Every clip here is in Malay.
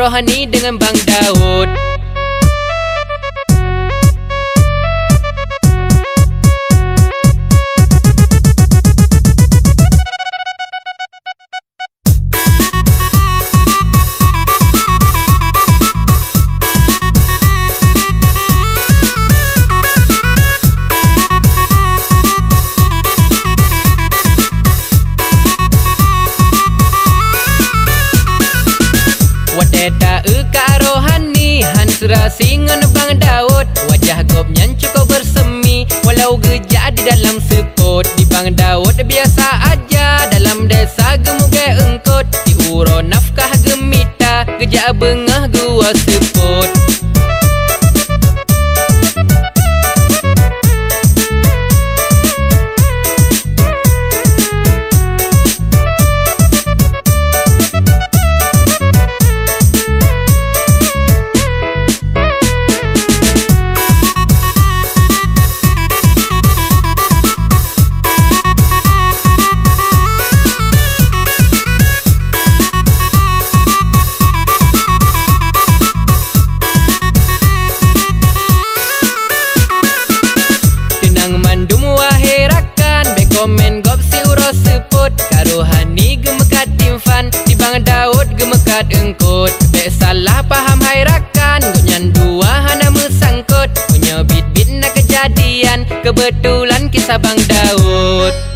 rohani dengan Bang Daud singon Bang Daud. Wajah gobnya cukup bersemi. Walau gejak di dalam sepot Di Bang Daud biasa aja. Dalam desa gemuge engkot Di uro nafkah gemita Gejak bengah gua sepot timfan Di Bang Daud gemekat engkut. Be salah paham hairakan Gonyan dua hana mesangkut. Punya bit-bit nak kejadian Kebetulan kisah Bang Daud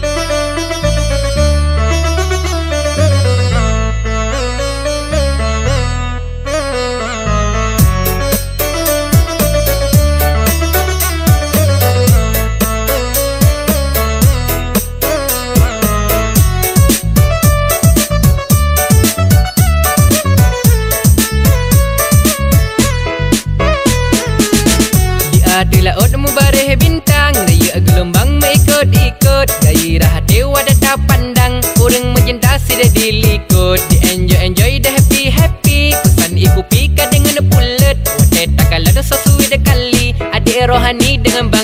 Adalah laut mubareh bintang. Raya gelombang mengikut-ikut. Gairah dewa dah tak pandang. Orang mencinta sudah dilikut Di enjoy-enjoy dah happy-happy Pesan ibu pika dengan pulut Wadah tak kalah dosa suwi dekali Adik rohani dengan bang